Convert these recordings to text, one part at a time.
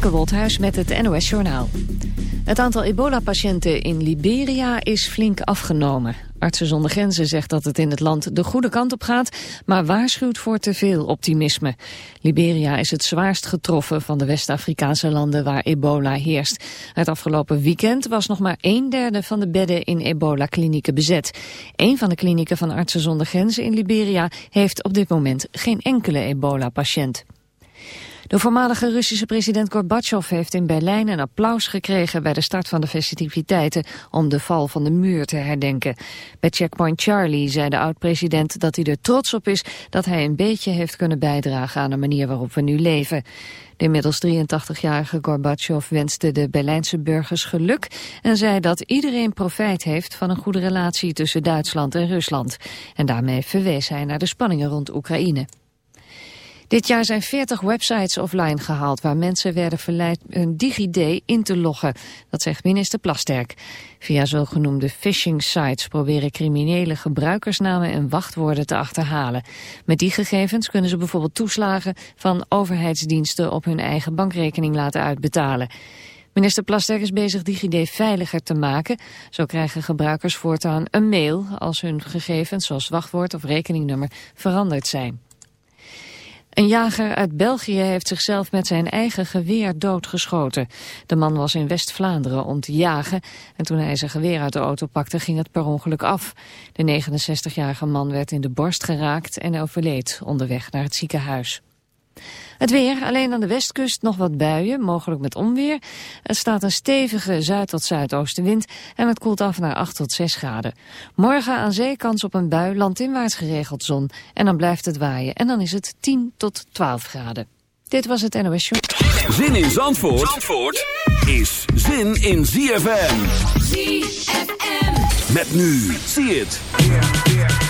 Femke Wolthuis met het NOS Journaal. Het aantal ebola-patiënten in Liberia is flink afgenomen. Artsen zonder Grenzen zegt dat het in het land de goede kant op gaat... maar waarschuwt voor te veel optimisme. Liberia is het zwaarst getroffen van de West-Afrikaanse landen waar ebola heerst. Het afgelopen weekend was nog maar een derde van de bedden in ebola-klinieken bezet. Een van de klinieken van Artsen zonder Grenzen in Liberia... heeft op dit moment geen enkele ebola-patiënt. De voormalige Russische president Gorbachev heeft in Berlijn een applaus gekregen bij de start van de festiviteiten om de val van de muur te herdenken. Bij Checkpoint Charlie zei de oud-president dat hij er trots op is dat hij een beetje heeft kunnen bijdragen aan de manier waarop we nu leven. De inmiddels 83-jarige Gorbachev wenste de Berlijnse burgers geluk en zei dat iedereen profijt heeft van een goede relatie tussen Duitsland en Rusland. En daarmee verwees hij naar de spanningen rond Oekraïne. Dit jaar zijn 40 websites offline gehaald waar mensen werden verleid hun DigiD in te loggen. Dat zegt minister Plasterk. Via zogenoemde phishing sites proberen criminelen gebruikersnamen en wachtwoorden te achterhalen. Met die gegevens kunnen ze bijvoorbeeld toeslagen van overheidsdiensten op hun eigen bankrekening laten uitbetalen. Minister Plasterk is bezig DigiD veiliger te maken. Zo krijgen gebruikers voortaan een mail als hun gegevens zoals wachtwoord of rekeningnummer veranderd zijn. Een jager uit België heeft zichzelf met zijn eigen geweer doodgeschoten. De man was in West-Vlaanderen om te jagen en toen hij zijn geweer uit de auto pakte ging het per ongeluk af. De 69-jarige man werd in de borst geraakt en overleed onderweg naar het ziekenhuis. Het weer, alleen aan de westkust nog wat buien, mogelijk met onweer. Er staat een stevige zuid- tot zuidoostenwind en het koelt af naar 8 tot 6 graden. Morgen aan zee kans op een bui, landinwaarts geregeld zon. En dan blijft het waaien en dan is het 10 tot 12 graden. Dit was het NOS Show. Zin in Zandvoort, Zandvoort is zin in ZFM. ZFM. Met nu, zie het.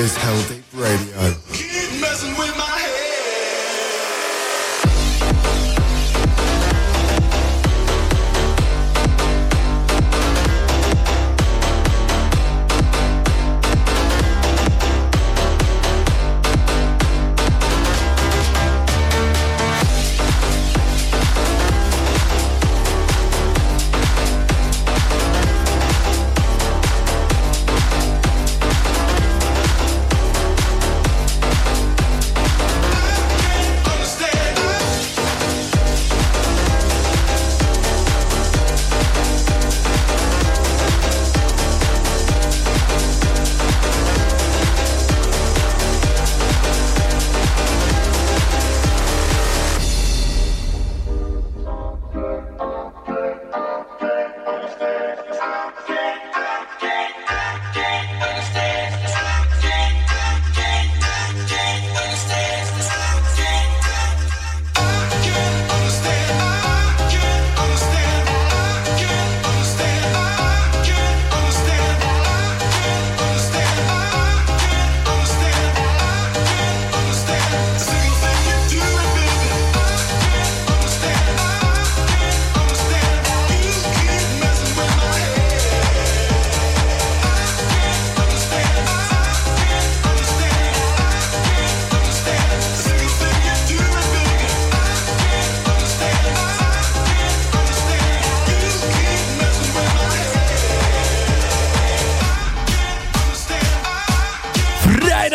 Is Held Radio.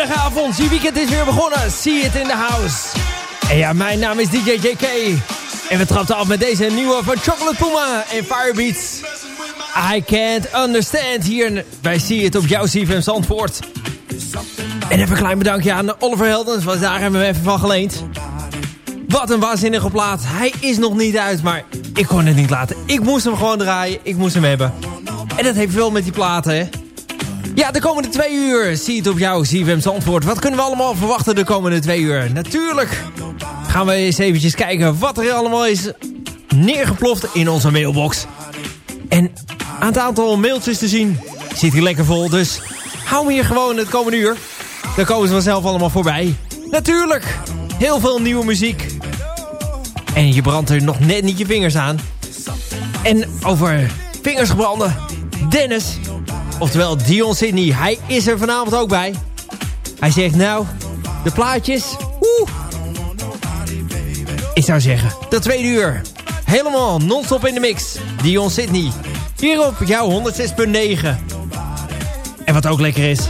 Goedenavond, je weekend is weer begonnen. See it in the house. En ja, mijn naam is DJ JK. En we trapten af met deze nieuwe van Chocolate Puma en Firebeats. I can't understand hier bij See It op jouw CFM Zandvoort. En even een klein bedankje aan Oliver Heldens, want daar hebben we even van geleend. Wat een waanzinnige plaat. Hij is nog niet uit, maar ik kon het niet laten. Ik moest hem gewoon draaien, ik moest hem hebben. En dat heeft wel met die platen, hè. Ja, de komende twee uur. Zie het op jou, CFM Zandvoort. Wat kunnen we allemaal verwachten de komende twee uur? Natuurlijk gaan we eens eventjes kijken wat er allemaal is neergeploft in onze mailbox. En aan het aantal mailtjes te zien zit hier lekker vol. Dus hou me hier gewoon het komende uur. Dan komen ze vanzelf allemaal voorbij. Natuurlijk, heel veel nieuwe muziek. En je brandt er nog net niet je vingers aan. En over vingers gebranden. Dennis Oftewel Dion Sydney. Hij is er vanavond ook bij. Hij zegt nou, de plaatjes. Oeh. Ik zou zeggen, de tweede uur. Helemaal non-stop in de mix. Dion Sydney. Hier op jouw 106.9. En wat ook lekker is.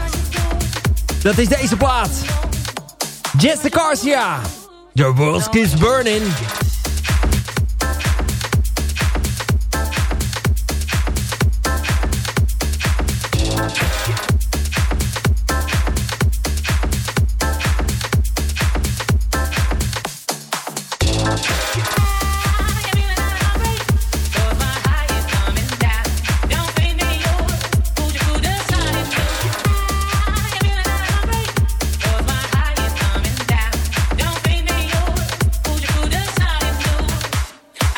Dat is deze plaat. Jessica Garcia. The world keeps burning.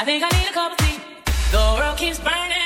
think I need a cup of tea. The world keeps burning.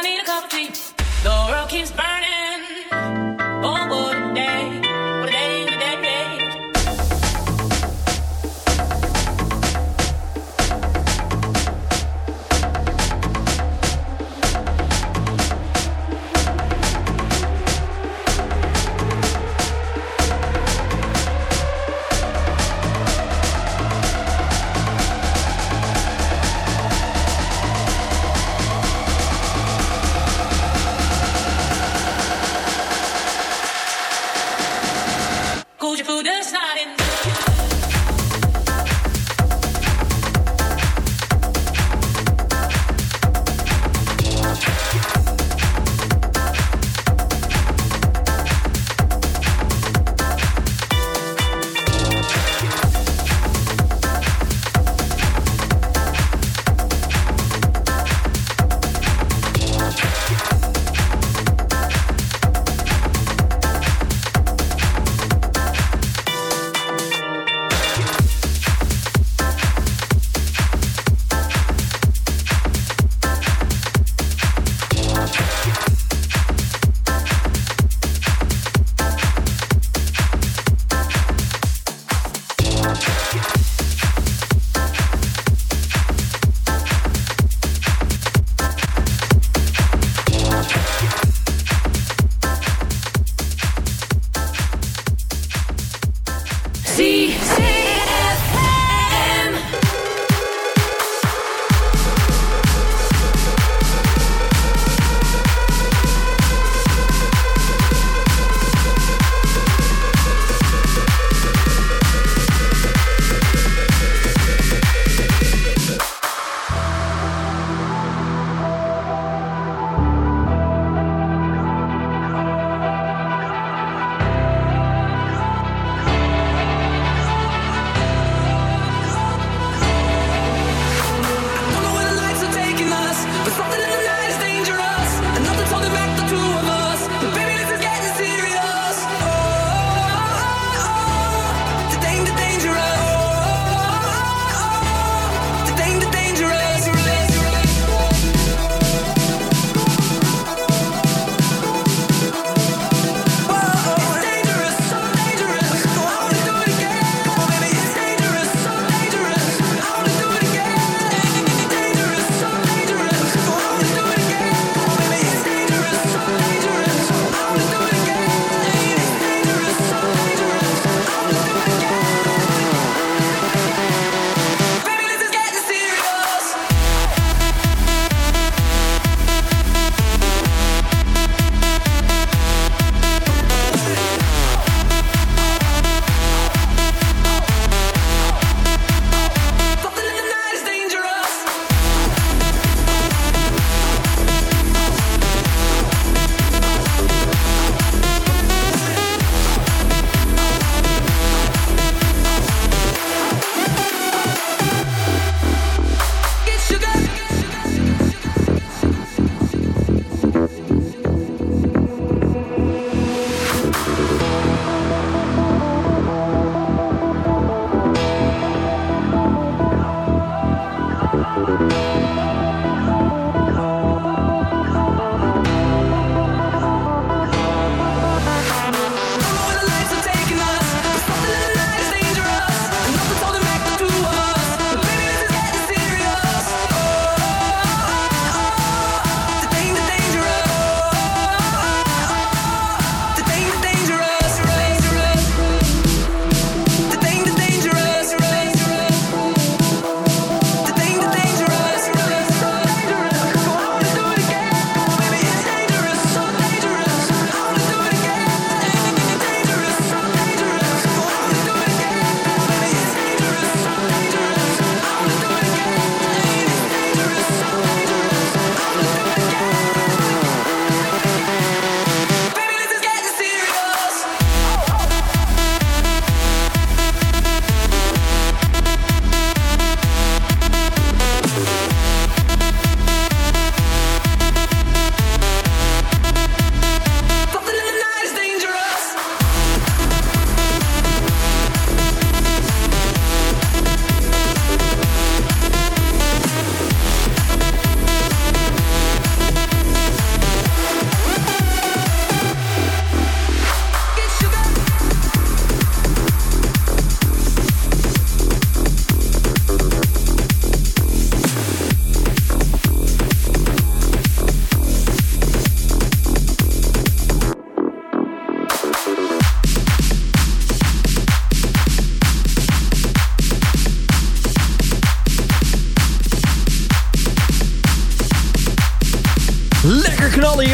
I need a cup of tea. The world keeps burning.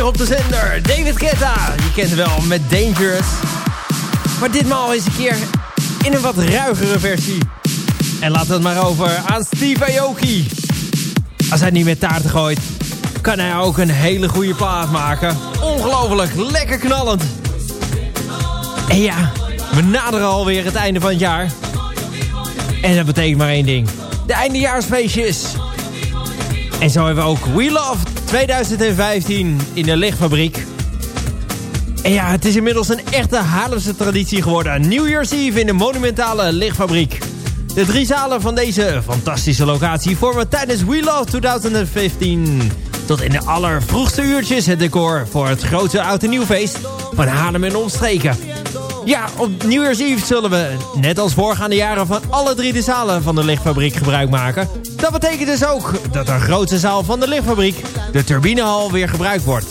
Op de zender. David Guetta, je kent wel met Dangerous. Maar ditmaal eens een keer in een wat ruigere versie. En laat het maar over aan Steve Aoki. Als hij niet met taarten gooit, kan hij ook een hele goede plaat maken. Ongelooflijk, lekker knallend. En ja, we naderen alweer het einde van het jaar. En dat betekent maar één ding. De eindejaarsfeestjes. En zo hebben we ook We Love 2015 in de lichtfabriek. En ja, het is inmiddels een echte Haarlemse traditie geworden. New Year's Eve in de monumentale lichtfabriek. De drie zalen van deze fantastische locatie vormen tijdens We Love 2015... tot in de allervroegste uurtjes het decor voor het grote oud en nieuwfeest van Haarlem en omstreken. Ja, op New Year's Eve zullen we, net als voorgaande jaren... van alle drie de zalen van de lichtfabriek gebruik maken. Dat betekent dus ook dat de grootste zaal van de lichtfabriek... de turbinehal weer gebruikt wordt.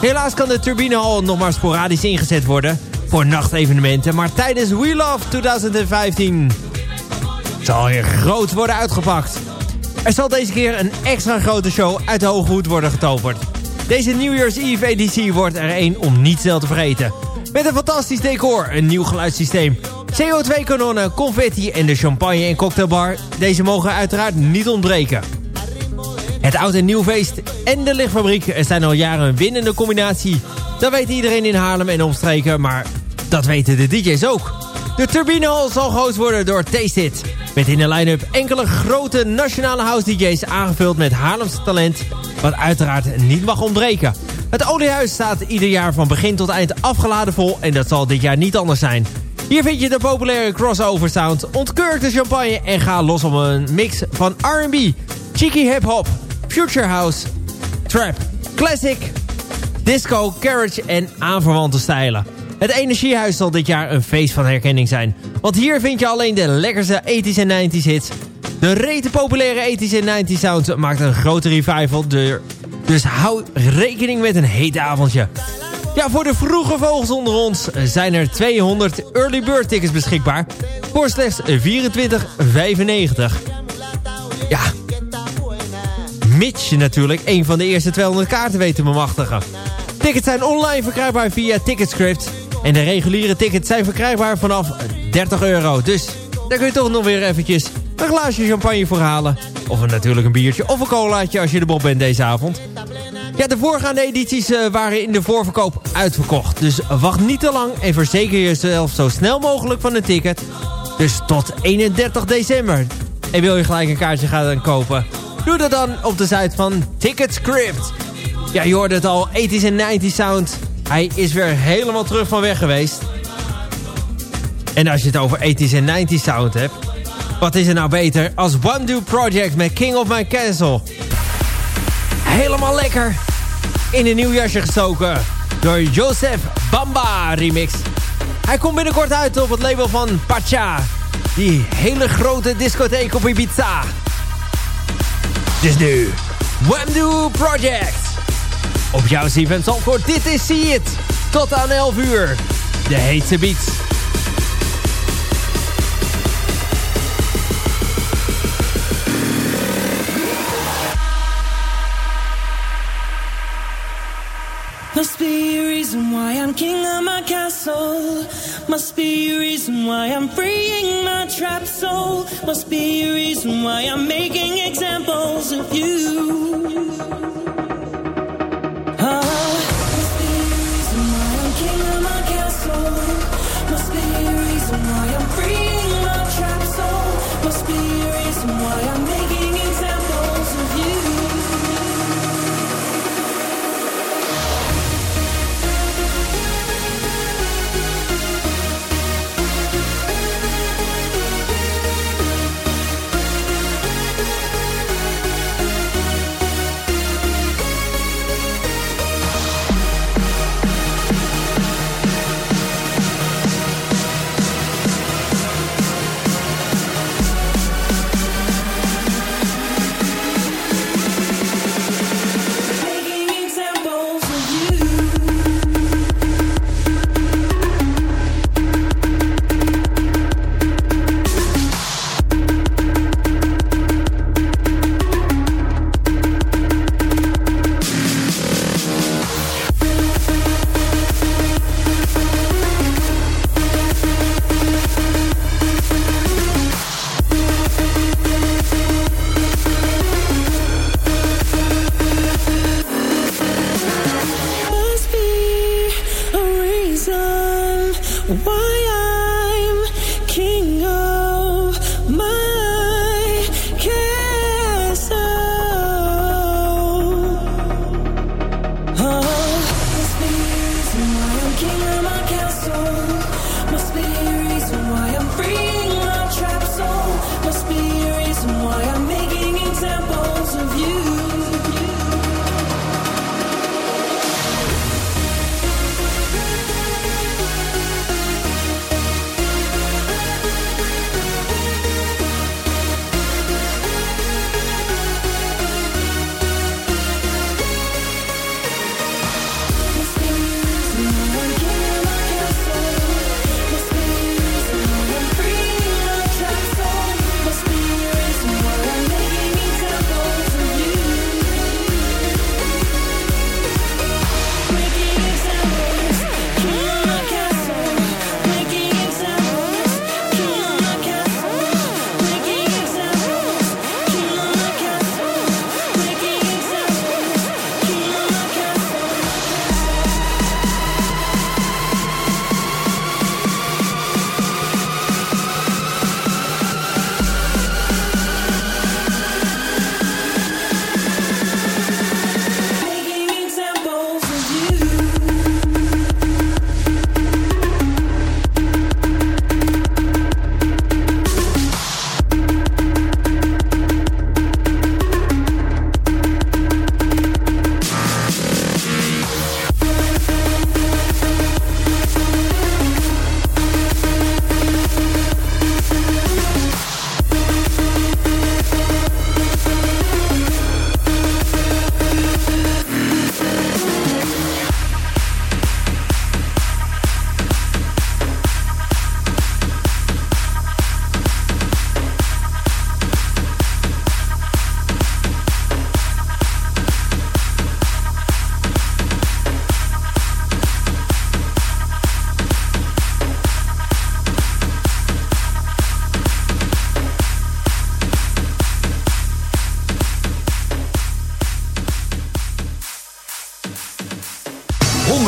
Helaas kan de turbinehal nog maar sporadisch ingezet worden... voor nachtevenementen, maar tijdens We Love 2015... zal hier groot worden uitgepakt. Er zal deze keer een extra grote show uit de Hoge Hoed worden getoverd. Deze New Year's Eve editie wordt er één om niet snel te vergeten... Met een fantastisch decor, een nieuw geluidssysteem, CO2-kanonnen, confetti en de champagne- en cocktailbar. Deze mogen uiteraard niet ontbreken. Het oud en nieuw feest en de lichtfabriek zijn al jaren een winnende combinatie. Dat weet iedereen in Haarlem en omstreken, maar dat weten de DJ's ook. De turbinehal zal gehost worden door Taste It. Met in de line-up enkele grote nationale house DJ's aangevuld met Haarlemse talent... wat uiteraard niet mag ontbreken. Het oliehuis staat ieder jaar van begin tot eind afgeladen vol en dat zal dit jaar niet anders zijn. Hier vind je de populaire crossover sound, ontkurk de champagne en ga los op een mix van R&B, cheeky hip-hop, future house, trap, classic, disco, carriage en aanverwante stijlen. Het Energiehuis zal dit jaar een feest van herkenning zijn. Want hier vind je alleen de lekkerste 80s en 90s hits. De rete populaire 80s en 90s sound maakt een grote revival. De dus hou rekening met een heet avondje. Ja, voor de vroege vogels onder ons zijn er 200 early bird tickets beschikbaar. Voor slechts 24,95. Ja. Mitch natuurlijk, een van de eerste 200 kaarten weten te bemachtigen. Tickets zijn online verkrijgbaar via Ticketscript. En de reguliere tickets zijn verkrijgbaar vanaf 30 euro. Dus daar kun je toch nog weer eventjes een glaasje champagne voor halen. Of een, natuurlijk een biertje of een colaatje als je de bob bent deze avond. Ja, de voorgaande edities uh, waren in de voorverkoop uitverkocht. Dus wacht niet te lang en verzeker jezelf zo snel mogelijk van een ticket. Dus tot 31 december. En wil je gelijk een kaartje gaan kopen? Doe dat dan op de site van Ticketscript. Ja, je hoorde het al, 80s en 90s sound. Hij is weer helemaal terug van weg geweest. En als je het over 80s en 90s sound hebt... Wat is er nou beter als One Do Project met King of My Castle? Helemaal lekker in een nieuw jasje gestoken door Joseph Bamba remix. Hij komt binnenkort uit op het label van Pacha. Die hele grote discotheek op Ibiza. Dus nu, One Do Project. Op jouw CFM Zandvoort, dit is See It. Tot aan 11 uur. De heetste beats. Must be a reason why I'm king of my castle. Must be a reason why I'm freeing my trapped soul. Must be a reason why I'm making examples of you. Ah, must be a reason why I'm king of my castle. Must be a reason why I'm freeing my trapped soul. Must be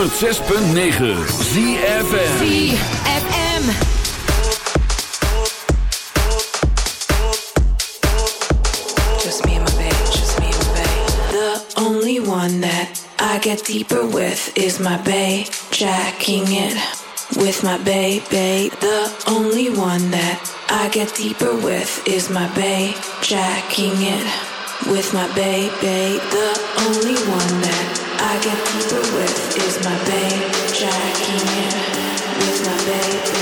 106.9 ZFN ZFM only one that I get deeper with is my bay jacking it with my baby. The only one that I get deeper with is my bay jacking it with my baby. The only one that I get deeper with is my babe, jacking it with my babe.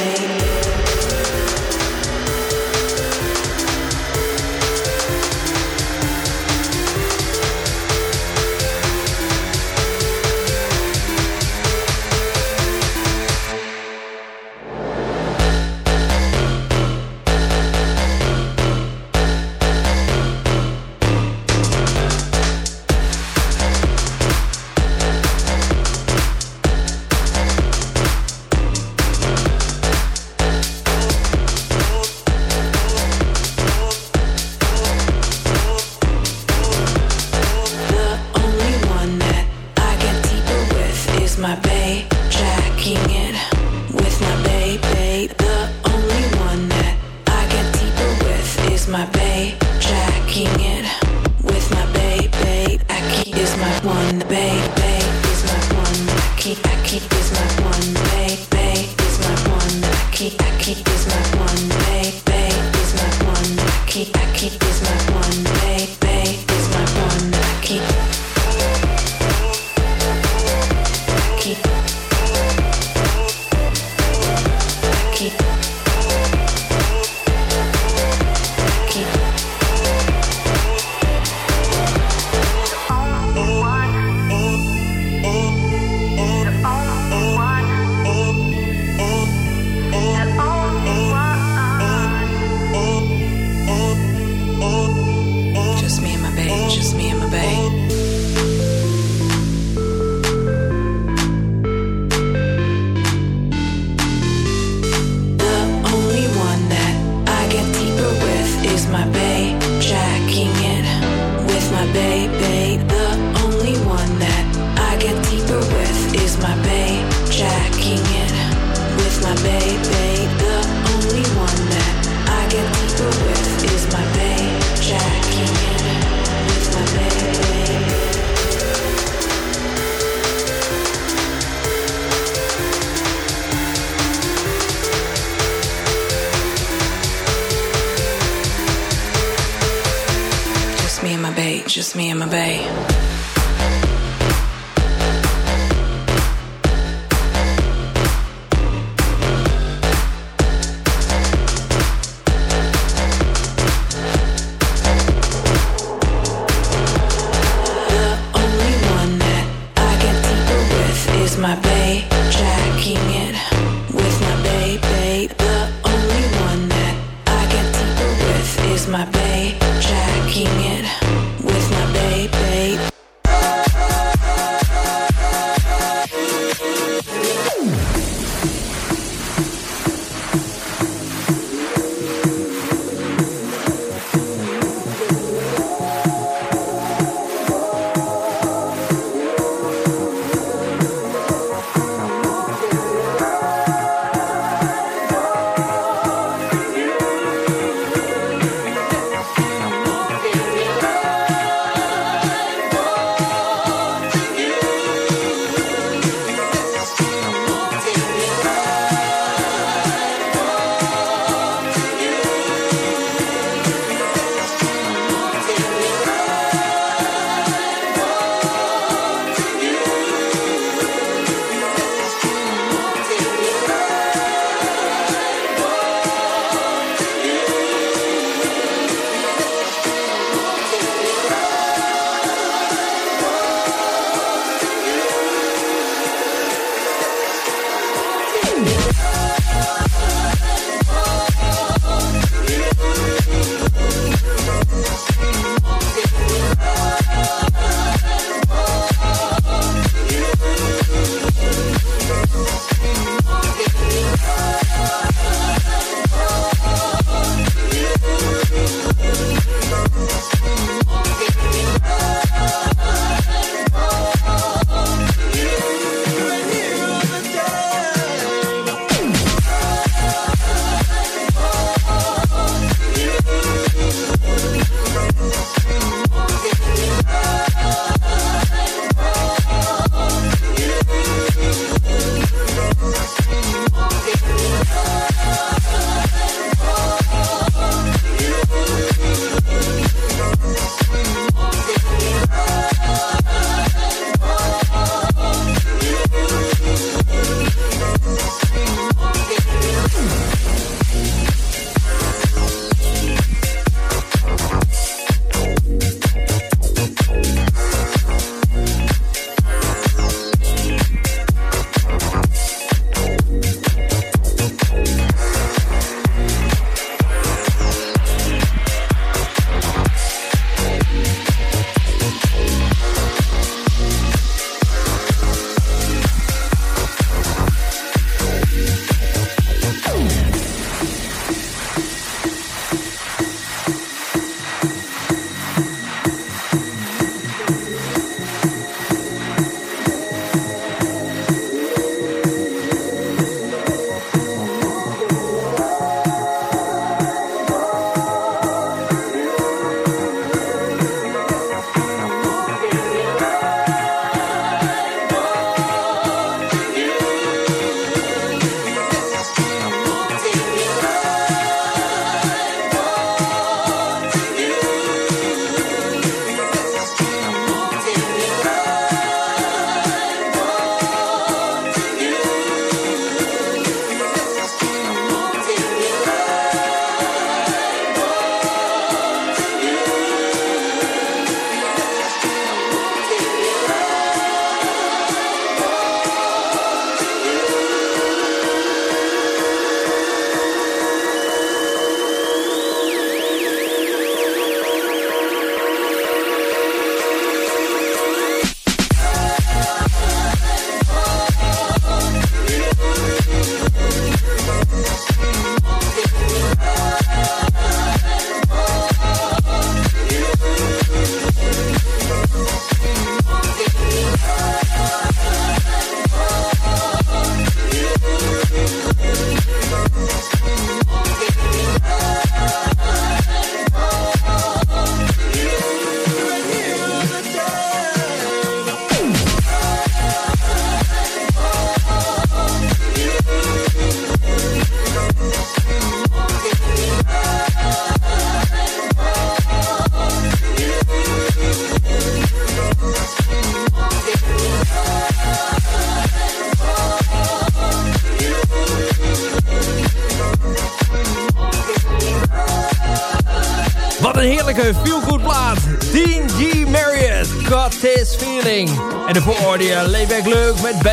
Layback Luke met B.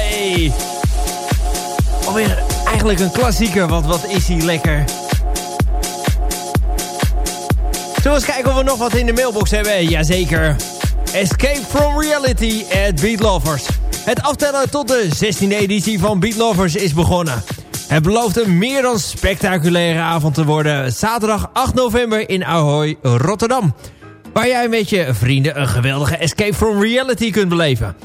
Alweer eigenlijk een klassieker, want wat is hij lekker. Zullen we eens kijken of we nog wat in de mailbox hebben? Jazeker. Escape from Reality at Beat Lovers. Het aftellen tot de 16e editie van Beat Lovers is begonnen. Het belooft een meer dan spectaculaire avond te worden. Zaterdag 8 november in Ahoy, Rotterdam. Waar jij met je vrienden een geweldige escape from reality kunt beleven.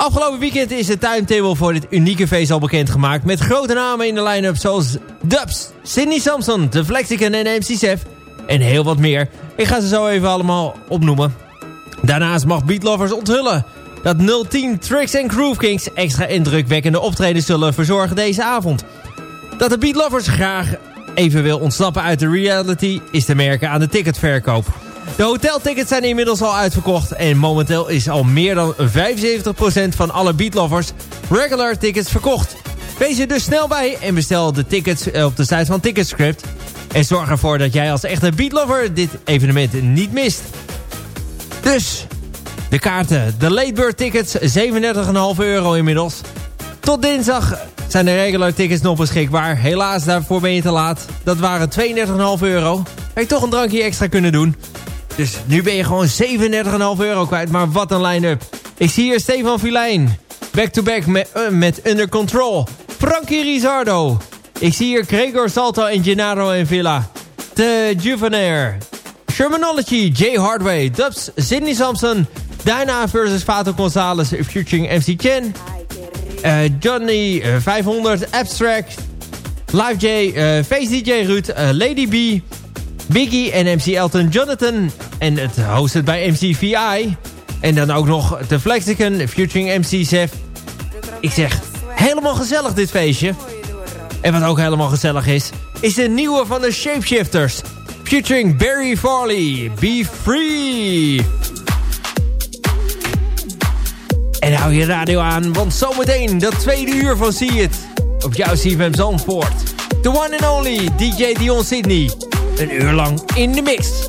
Afgelopen weekend is de timetable voor dit unieke feest al bekendgemaakt... met grote namen in de line-up zoals Dubs, Sidney Samson, The Flexicon en MC Sef... en heel wat meer. Ik ga ze zo even allemaal opnoemen. Daarnaast mag Beatlovers onthullen dat 010 Tricks and Groove Kings... extra indrukwekkende optreden zullen verzorgen deze avond... Dat de beatlovers graag even wil ontsnappen uit de reality is te merken aan de ticketverkoop. De hoteltickets zijn inmiddels al uitverkocht en momenteel is al meer dan 75% van alle beatlovers regular tickets verkocht. Wees er dus snel bij en bestel de tickets op de site van Ticketscript. En zorg ervoor dat jij als echte beatlover dit evenement niet mist. Dus, de kaarten, de late bird tickets, 37,5 euro inmiddels. Tot dinsdag zijn de regular tickets nog beschikbaar. Helaas, daarvoor ben je te laat. Dat waren 32,5 euro. Had je toch een drankje extra kunnen doen. Dus nu ben je gewoon 37,5 euro kwijt. Maar wat een line-up. Ik zie hier Stefan Filijn. Back-to-back met, uh, met Under Control. Frankie Rizardo. Ik zie hier Gregor Salto en Gennaro en Villa. De Juvenair. Shermanology, Jay Hardway. Dubs, Sidney Sampson. Dyna versus Fato Gonzalez featuring MC Chen. Uh, Johnny 500, uh, Abstract, Live J, Face DJ Ruud, Lady B, Biggie en MC Elton Jonathan. En het hosted bij MC VI. En dan ook nog The Flexicon, featuring MC Zef. Ik zeg, helemaal gezellig dit feestje. En wat ook helemaal gezellig is, is de nieuwe van de Shapeshifters. Featuring Barry Farley, Be Free. En hou je radio aan, want zometeen dat tweede uur van See It. Op jouw CFM Zandvoort. The one and only DJ Dion Sydney. Een uur lang in de mix.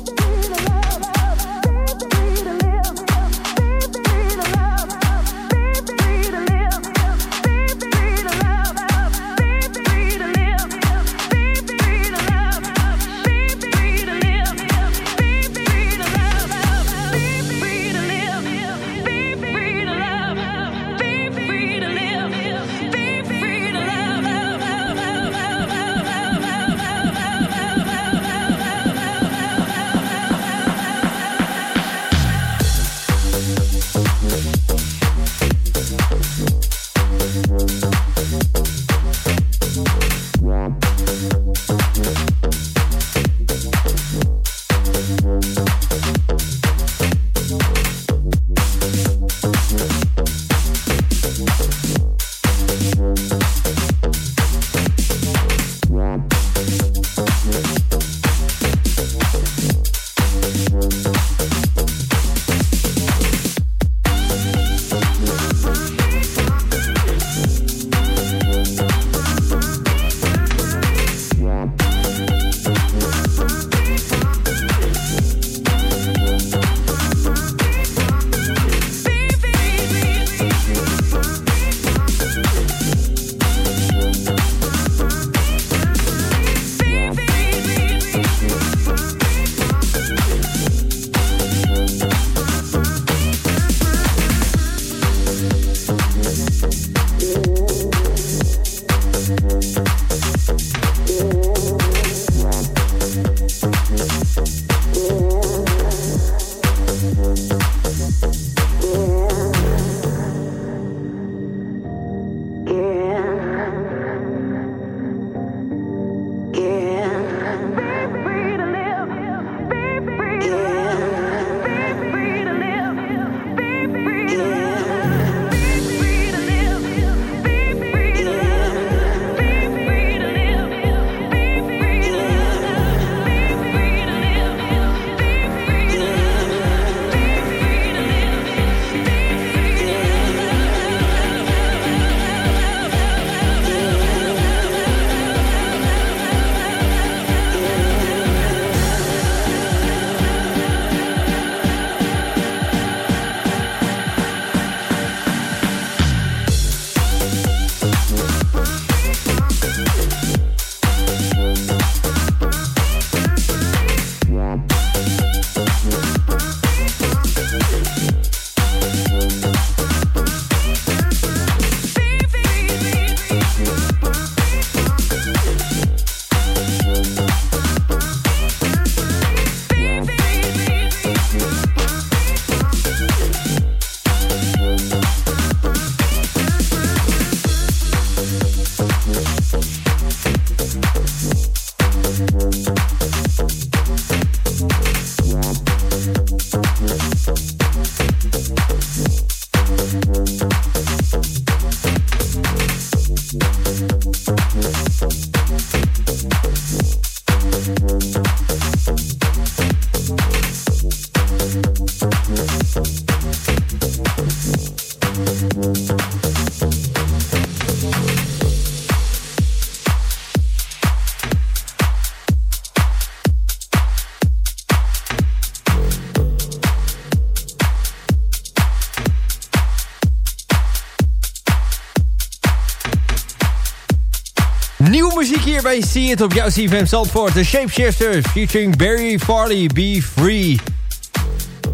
Bij See It op jouw CFM Zandvoort. De Shapeshifters featuring Barry Farley, Be Free.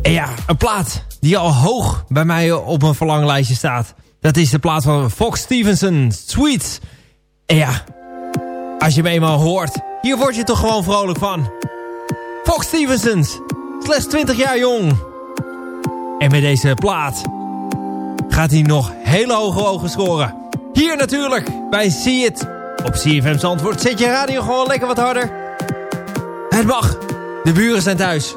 En ja, een plaat die al hoog bij mij op mijn verlanglijstje staat. Dat is de plaat van Fox Stevenson, Sweet. En ja, als je me eenmaal hoort, hier word je toch gewoon vrolijk van. Fox Stevenson, slechts 20 jaar jong. En met deze plaat gaat hij nog hele hoge ogen scoren. Hier natuurlijk bij See It op CFM Zandvoort zet je radio gewoon lekker wat harder. Het mag. De buren zijn thuis.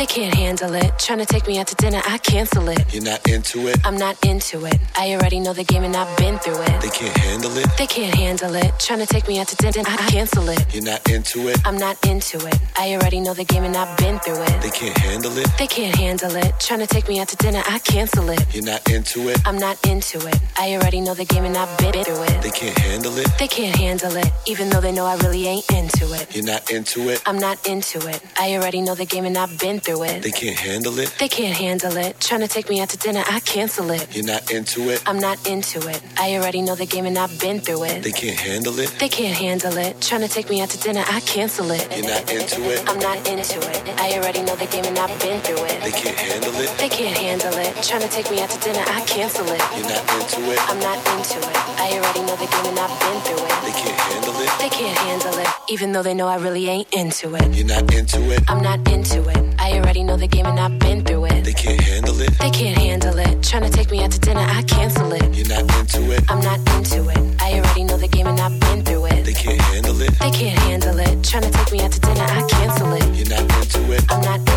They can't handle it. Trying to take me out to dinner, I cancel it. You're not into it. I'm not into it. I already know the game and I've been through it. They can't handle it. They can't handle it. Trying to take me out to dinner, I cancel it. You're not into it. I'm not into it. I already know the game and I've been through it. They can't handle it. They can't handle it. Trying to take me out to dinner, I cancel it. You're not into it. I'm not into it. I already know the game and I've been through it. They can't handle it. They can't handle it, even though they know I really ain't into it. You're not into it. I'm not into it. I already know the game and I've been through it. They can't handle it. They can't handle it. Trying to take me out to dinner, I cancel it. You're not into it. I'm not into it. I already know the game and I've been through it. They can't handle it. They can't handle it. Trying to take me out to dinner, I cancel it. You're not into it. I'm not into it. I already know the game and I've been through it. They can't handle it. They can't handle it. Trying to take me out to dinner, I cancel it. You're not into it. I'm not into it. I already know the game and I've been through it. They can't handle it. They can't handle it, even though they know I really ain't into it. You're not into it. I'm not into it. I already know the game and I've been through it. They can't handle it. They can't handle it. Trying to take me out to dinner, I cancel it. You're not into it. I'm not into it. I already know the game and I've been through it. They can't handle it. They can't handle it. Trying to take me out to dinner, I cancel it. You're not into it. I'm not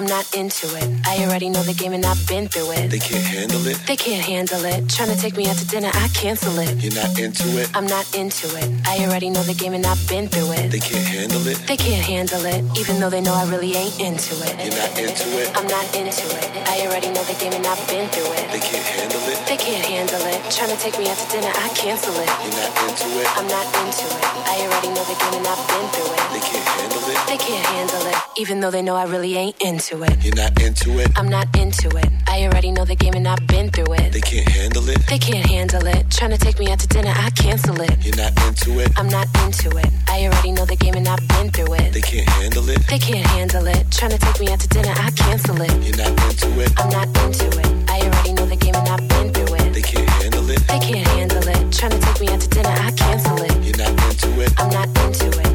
I'm not into it. I already know the game and I've been through it. They can't handle it. They can't handle it. Trying to take me out to dinner, I cancel it. You're not into it. I'm not into it. I already know the game and I've been through it. They can't handle it. They can't handle it, even though they know I really ain't into it. You're not into it. I'm not into it. I already know the game and I've been through it. They can't handle it. They can't handle it. Trying to take me out to dinner, I cancel it. You're not into it. I'm not into it. I already know the game and I've been through it. They can't handle it. They can't handle it, even though they know I really ain't into it. You're not into it. I'm not into it. I already know the game and I've been through it. They can't handle it. They can't handle it. Trying to take me out to dinner, I cancel it. You're not into it. I'm not into it. I already know the game and I've been through it. They can't handle it. They can't handle it. Trying to take me out to dinner, I cancel it. You're not into it. I'm not into it. I already know the game and I've been through it. They can't handle it. They can't handle it. Trying to take me out to dinner, I cancel it. You're not into it. I'm not into it.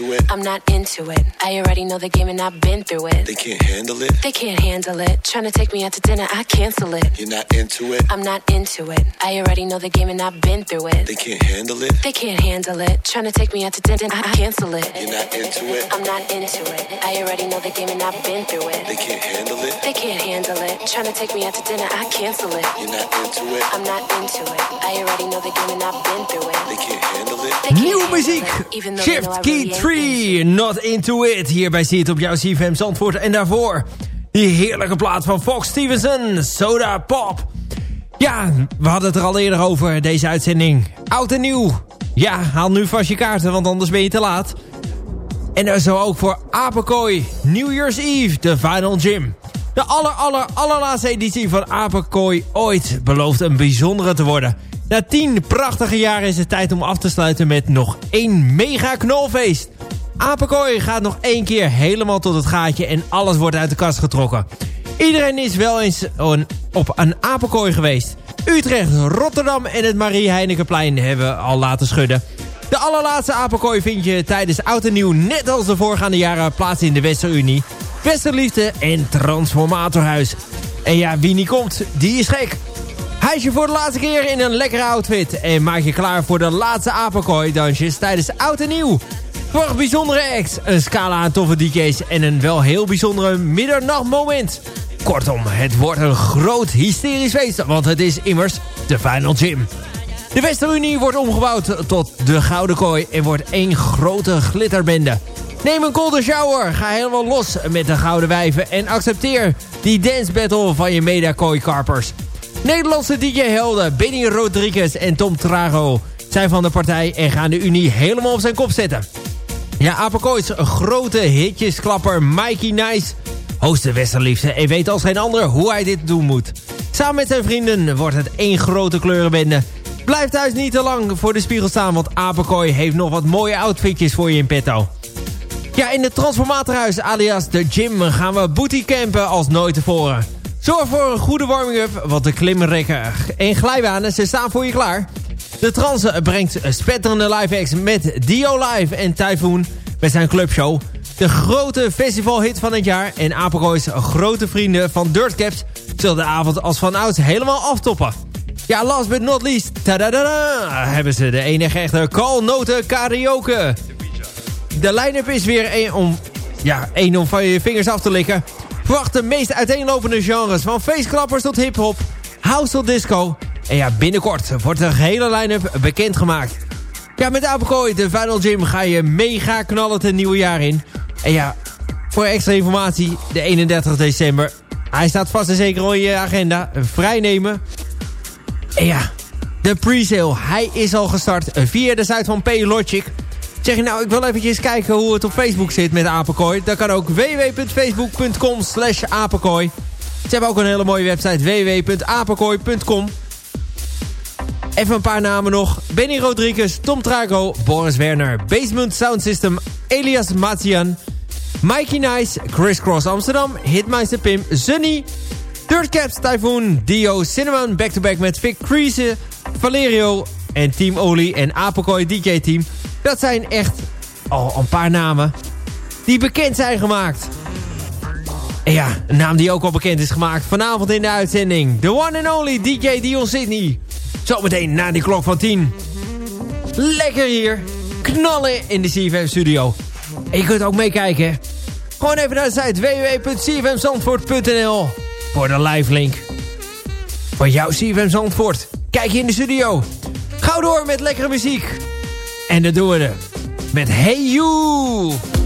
into it. I'm not into it. I already know the game and I've been through it. They can't handle it. They can't handle it. Trying to take me out to dinner, I cancel it. You're not into it. I'm not into it. I already know the game and I've been through it. They can't handle it. They can't handle it. Trying to take me out to dinner, I cancel it. You're not into it. I'm not into it. I already know the game and I've been through it. They can't handle it. They can't handle it. Trying to take me out to dinner, I cancel it. You're not into it. I'm not into it. I already know the game and I've been through it. They can't handle it. They can't Shift Key 3. Free, Not Into It. Hierbij zie je het op jouw CFM Zandvoort. En daarvoor die heerlijke plaat van Fox Stevenson, Soda Pop. Ja, we hadden het er al eerder over, deze uitzending. Oud en nieuw. Ja, haal nu vast je kaarten, want anders ben je te laat. En zo ook voor Apenkooi, New Year's Eve, de Final Gym. De aller, aller, allerlaatste editie van Apenkooi ooit belooft een bijzondere te worden... Na tien prachtige jaren is het tijd om af te sluiten met nog één mega knolfeest. Apenkooi gaat nog één keer helemaal tot het gaatje en alles wordt uit de kast getrokken. Iedereen is wel eens op een apenkooi geweest. Utrecht, Rotterdam en het Marie Heinekenplein hebben al laten schudden. De allerlaatste apenkooi vind je tijdens Oud en Nieuw... net als de voorgaande jaren plaats in de Westerunie... Westerliefde en Transformatorhuis. En ja, wie niet komt, die is gek. Hijs je voor de laatste keer in een lekkere outfit... en maak je klaar voor de laatste apenkooi-dansjes tijdens Oud en Nieuw. Voor bijzondere acts, een scala aan toffe DJ's... en een wel heel bijzondere middernachtmoment. Kortom, het wordt een groot hysterisch feest... want het is immers de Final Gym. De Westerunie wordt omgebouwd tot de Gouden Kooi... en wordt één grote glitterbende... Neem een golden shower, ga helemaal los met de gouden wijven... en accepteer die dance battle van je meda-kooi-karpers. Nederlandse DJ-helden Benny Rodriguez en Tom Trago zijn van de partij... en gaan de Unie helemaal op zijn kop zetten. Ja, Apenkoois grote hitjesklapper Mikey Nice... host de Westerliefste en weet als geen ander hoe hij dit doen moet. Samen met zijn vrienden wordt het één grote kleurenbende... Blijf thuis niet te lang voor de spiegel staan... want Apenkooi heeft nog wat mooie outfitjes voor je in petto. Ja, in het transformatorhuis alias de gym gaan we booty campen als nooit tevoren. Zorg voor een goede warming-up, want de klimrekken en glijbanen ze staan voor je klaar. De trans brengt spetterende live acts met Dio Live en Typhoon met zijn clubshow. De grote festivalhit van het jaar en Apenroois grote vrienden van Dirtcaps zullen de avond als van ouds helemaal aftoppen. Ja, last but not least, tadadada, hebben ze de enige echte Call Noten karaoke de line-up is weer één om, ja, één om van je vingers af te likken. Verwacht de meest uiteenlopende genres. Van feestklappers tot hip-hop, house tot disco. En ja, binnenkort wordt de hele line-up bekendgemaakt. Ja, met Apenkooi, de Final Gym, ga je mega knallen het nieuwe jaar in. En ja, voor extra informatie, de 31 december. Hij staat vast en zeker in je agenda. Vrijnemen. En ja, de pre-sale, hij is al gestart via de site van Paylogic. Zeg je nou, ik wil eventjes kijken hoe het op Facebook zit met Apenkooi. Dat kan ook www.facebook.com slash apenkooi. Ze hebben ook een hele mooie website www.apenkooi.com. Even een paar namen nog. Benny Rodriguez, Tom Trago, Boris Werner, Basement Sound System, Elias Matian, Mikey Nice, Chris Cross Amsterdam, Hitmeister Pim, Sunny, Dirtcaps, Typhoon, Dio, Cinnamon, back-to-back met Vic Crease, Valerio en Team Oli en Apenkooi DJ Team... Dat zijn echt al een paar namen die bekend zijn gemaakt. En ja, een naam die ook al bekend is gemaakt vanavond in de uitzending. The one and only DJ Dion Sydney. Zometeen na die klok van 10. Lekker hier. Knallen in de CFM studio. En je kunt ook meekijken. Gewoon even naar de site www.cfmzandvoort.nl voor de live link. Voor jouw CFM Zandvoort. Kijk je in de studio. Gauw door met lekkere muziek. En dat doen we met Hey You.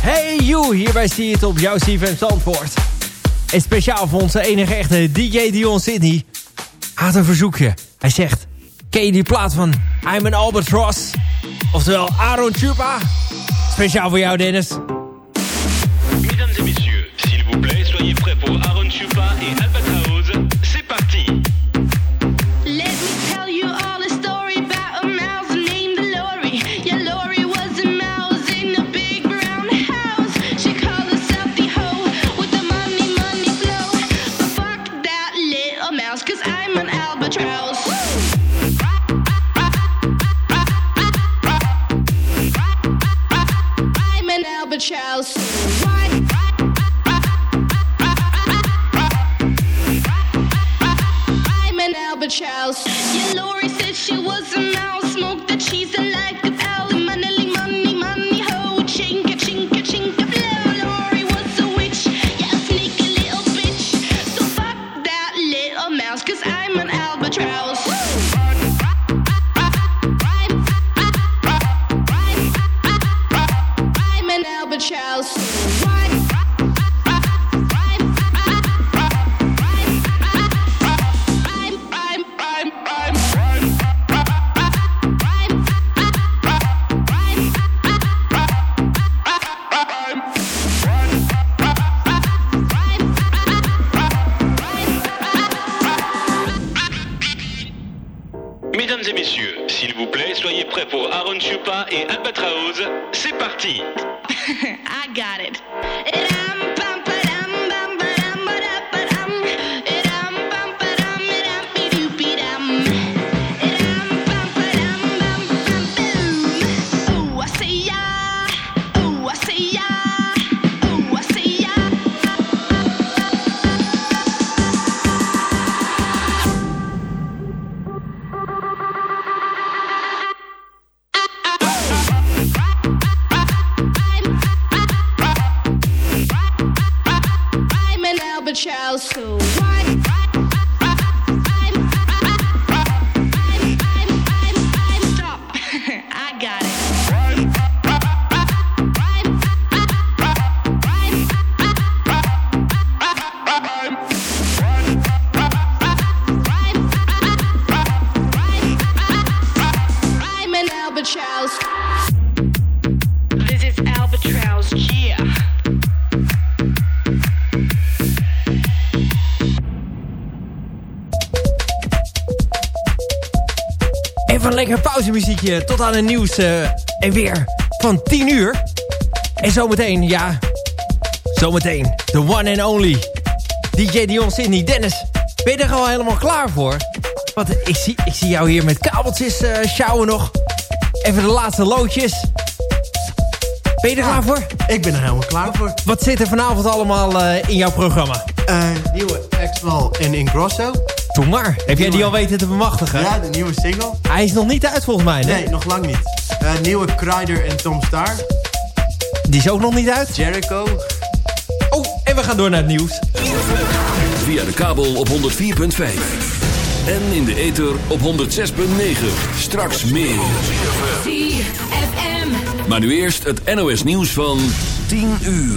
Hey you, hierbij zie je het op jouw CFM Zandvoort. En speciaal voor onze enige echte DJ Dion Sydney. Had een verzoekje. Hij zegt, ken je die plaat van I'm an Albatross? Oftewel Aaron Chupa. Speciaal voor jou Dennis. Tot aan het nieuws eh, en weer van 10 uur. En zometeen, ja, zometeen, the one and only DJ Dion Sydney. Dennis, ben je er al helemaal klaar voor? Want ik zie, ik zie jou hier met kabeltjes eh sjouwen nog. Even de laatste loodjes. Ben je er klaar voor? Ik ben er helemaal klaar voor. Wat zit er vanavond allemaal eh, in jouw programma? Eh, nieuwe X-Mal en Ingrosso. Doe maar. Heb jij die al weten te bemachtigen? Ja, de nieuwe single. Hij is nog niet uit volgens mij, nee? Nee, nog lang niet. Eh, nieuwe Kreider en Tom Star. Die is ook nog niet uit? Jericho. Oh, en we gaan door naar het nieuws. Via de kabel op 104.5. En in de ether op 106.9. Straks meer. Maar nu eerst het NOS nieuws van 10 uur.